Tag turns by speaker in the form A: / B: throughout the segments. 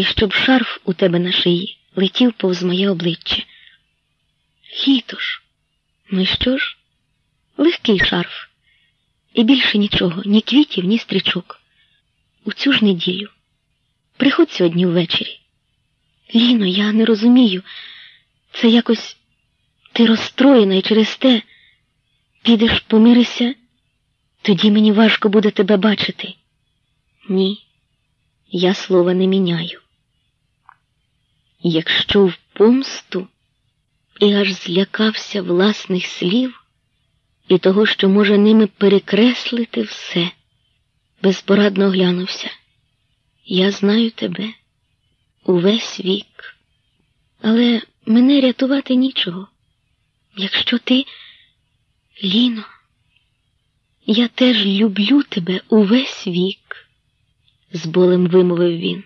A: і щоб шарф у тебе на шиї летів повз моє обличчя. Літо ж, ну що ж? Легкий шарф. І більше нічого, ні квітів, ні стрічок. У цю ж неділю. Приходь сьогодні ввечері. Ліно, я не розумію. Це якось ти розстроєна і через те підеш помирися, тоді мені важко буде тебе бачити. Ні, я слова не міняю. Якщо в помсту і аж злякався власних слів і того, що може ними перекреслити все, безпорадно оглянувся. Я знаю тебе увесь вік, але мене рятувати нічого. Якщо ти, Ліно, я теж люблю тебе увесь вік, з болем вимовив він.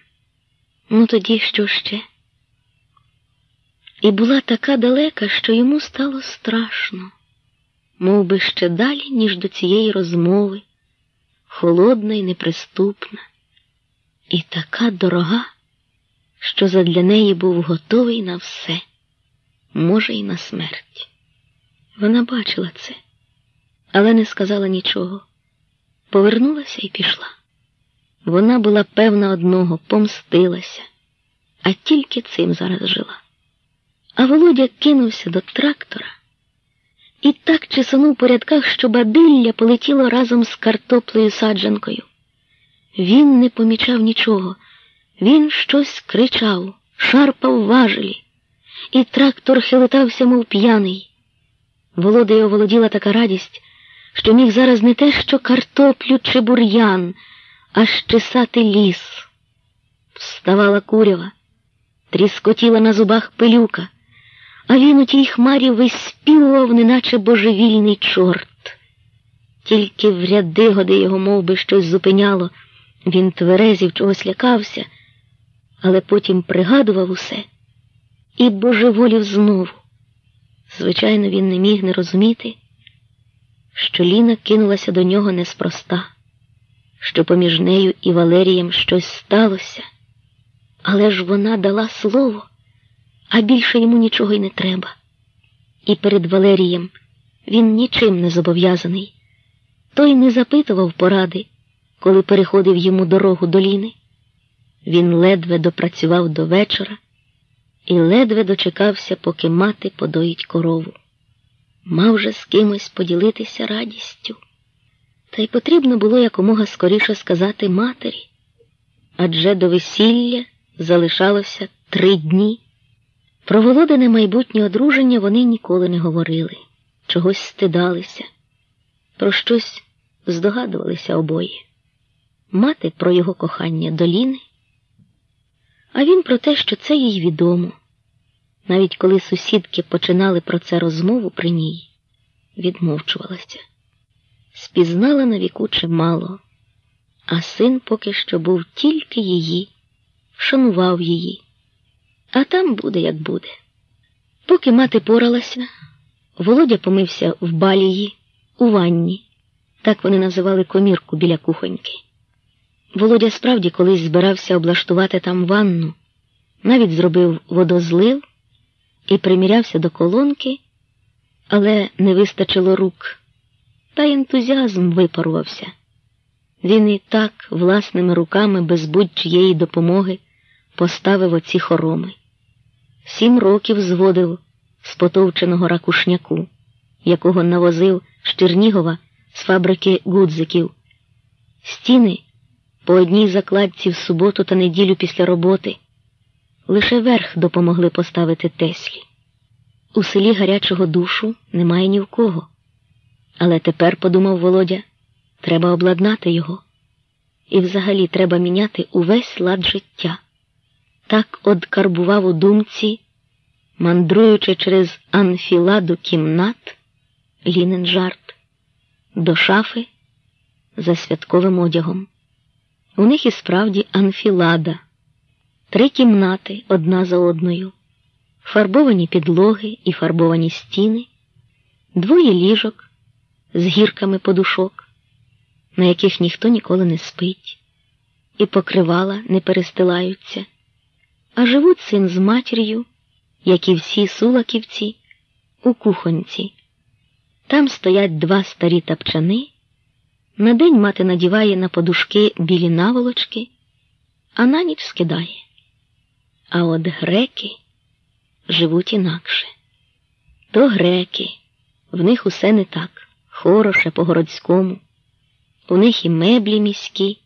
A: Ну тоді що ще? І була така далека, що йому стало страшно, мов би ще далі, ніж до цієї розмови, холодна і неприступна, і така дорога, що задля неї був готовий на все, може, й на смерть. Вона бачила це, але не сказала нічого. Повернулася і пішла. Вона була певна одного, помстилася, а тільки цим зараз жила. А Володя кинувся до трактора і так чесанув по рядках, що бадилля полетіло разом з картоплею саджанкою. Він не помічав нічого, він щось кричав, шарпав важелі, і трактор хилитався, мов п'яний. Володею оволоділа така радість, що міг зараз не те, що картоплю чи бур'ян, а щесати ліс. Вставала курява, тріскотіла на зубах пилюка а він у тій хмарі виспівував, неначе божевільний чорт. Тільки в ряди годи його мов би, щось зупиняло, він тверезів чогось лякався, але потім пригадував усе і божеволів знову. Звичайно, він не міг не розуміти, що Ліна кинулася до нього неспроста, що поміж нею і Валерієм щось сталося, але ж вона дала слово а більше йому нічого й не треба. І перед Валерієм він нічим не зобов'язаний. Той не запитував поради, коли переходив йому дорогу до Ліни. Він ледве допрацював до вечора і ледве дочекався, поки мати подоїть корову. Мав же з кимось поділитися радістю. Та й потрібно було якомога скоріше сказати матері, адже до весілля залишалося три дні. Про Володине майбутнє одруження вони ніколи не говорили, чогось стидалися, про щось здогадувалися обоє. Мати про його кохання до Ліни, а він про те, що це їй відомо. Навіть коли сусідки починали про це розмову при ній, відмовчувалася. Спізнала на віку чимало, а син поки що був тільки її, шанував її а там буде, як буде. Поки мати поралася, Володя помився в балії, у ванні, так вони називали комірку біля кухоньки. Володя справді колись збирався облаштувати там ванну, навіть зробив водозлив і примірявся до колонки, але не вистачило рук, та ентузіазм випарувався. Він і так власними руками без будь-чиєї допомоги поставив оці хороми сім років зводив з потовченого ракушняку, якого навозив з Чернігова з фабрики гудзиків. Стіни по одній закладці в суботу та неділю після роботи. Лише верх допомогли поставити Теслі. У селі гарячого душу немає ні в кого. Але тепер, подумав Володя, треба обладнати його. І взагалі треба міняти увесь лад життя так одкарбував у думці, мандруючи через анфіладу кімнат, лінен жарт, до шафи за святковим одягом. У них і справді анфілада, три кімнати одна за одною, фарбовані підлоги і фарбовані стіни, двоє ліжок з гірками подушок, на яких ніхто ніколи не спить, і покривала не перестилаються. А живуть син з матір'ю, як і всі сулаківці, у кухонці. Там стоять два старі тапчани. На день мати надіває на подушки білі наволочки, а на ніч скидає. А от греки живуть інакше. То греки, в них усе не так, хороше по-городському. У них і меблі міські,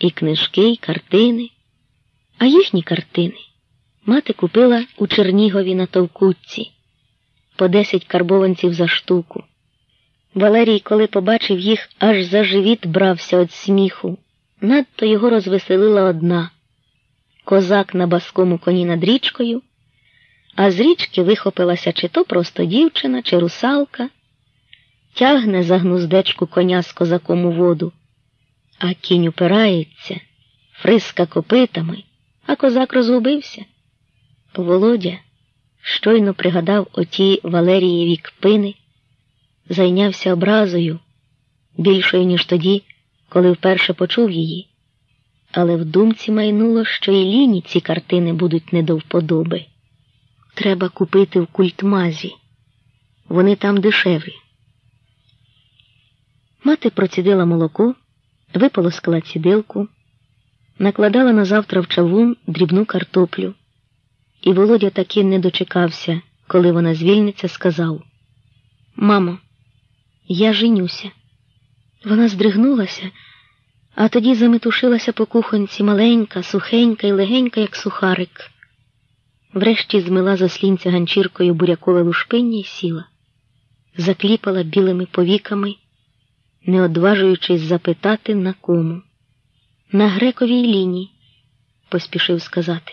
A: і книжки, і картини, а їхні картини мати купила у Чернігові на Товкутці по десять карбованців за штуку. Валерій, коли побачив їх, аж за живіт брався від сміху. Надто його розвеселила одна козак на баскому коні над річкою, а з річки вихопилася чи то просто дівчина, чи русалка, тягне за гнуздечку коня з козаком у воду, а кінь упирається, фриска копитами, а козак розгубився. Володя щойно пригадав оті Валерієві кпини зайнявся образою більшою, ніж тоді, коли вперше почув її, але в думці майнуло, що і ліні ці картини будуть не до вподоби. Треба купити в культмазі. Вони там дешеві. Мати процідила молоко, виполоскала цідилку, накладала на завтра в чавун дрібну картоплю, і Володя таки не дочекався, коли вона звільниться, сказав Мамо, я женюся. Вона здригнулася, а тоді заметушилася по кухонці маленька, сухенька і легенька, як сухарик. Врешті змила за слінця ганчіркою бурякове лушпиння і сіла, закліпала білими повіками, не одважуючись запитати на кому. На грековій лінії, поспішив сказати.